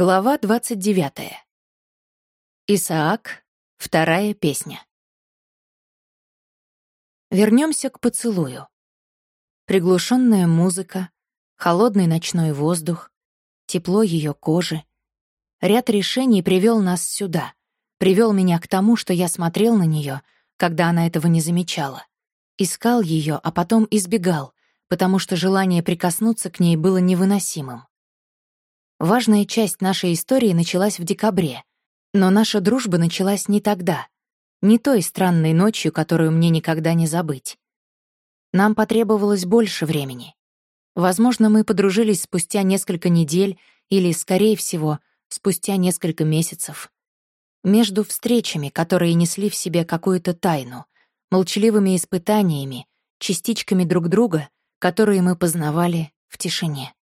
Глава 29. Исаак. Вторая песня. Вернемся к поцелую. Приглушенная музыка, холодный ночной воздух, тепло ее кожи. Ряд решений привел нас сюда, привел меня к тому, что я смотрел на нее, когда она этого не замечала. Искал ее, а потом избегал, потому что желание прикоснуться к ней было невыносимым. Важная часть нашей истории началась в декабре, но наша дружба началась не тогда, не той странной ночью, которую мне никогда не забыть. Нам потребовалось больше времени. Возможно, мы подружились спустя несколько недель или, скорее всего, спустя несколько месяцев. Между встречами, которые несли в себе какую-то тайну, молчаливыми испытаниями, частичками друг друга, которые мы познавали в тишине.